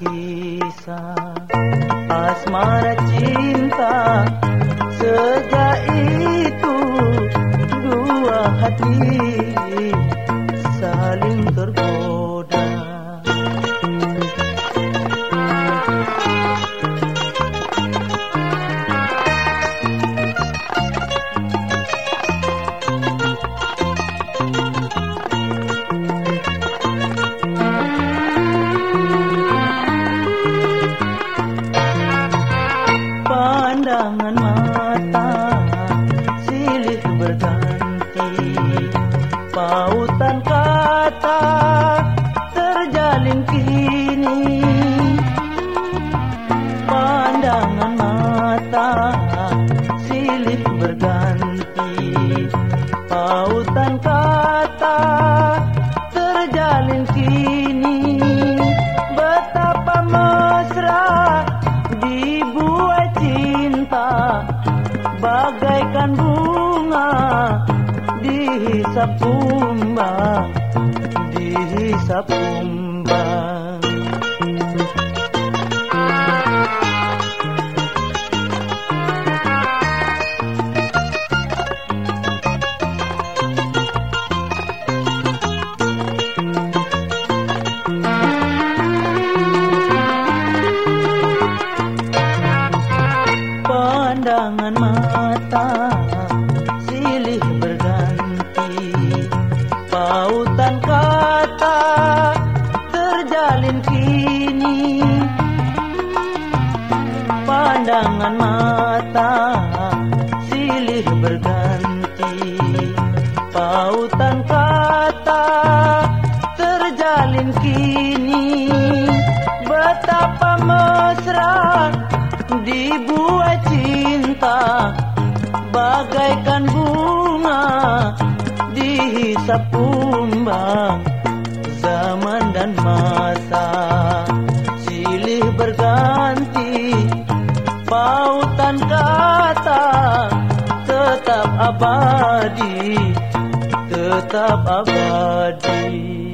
kisah asmara cinta sejak itu dua hati silih berganti. Pautan kata terjalin kini. Betapa mesra dibuat cinta. Bagaikan bunga dihisap kumbang dihisap kumbang pandangan mata silih berganti. Pautan kata terjalin kini. Pandangan mata silih berganti. Pautan kata terjalin kini. Betapa mesra dibuat bagaikan bunga dihisap kumbang zaman dan masa. Silih berganti pautan kata tetap abadi tetap abadi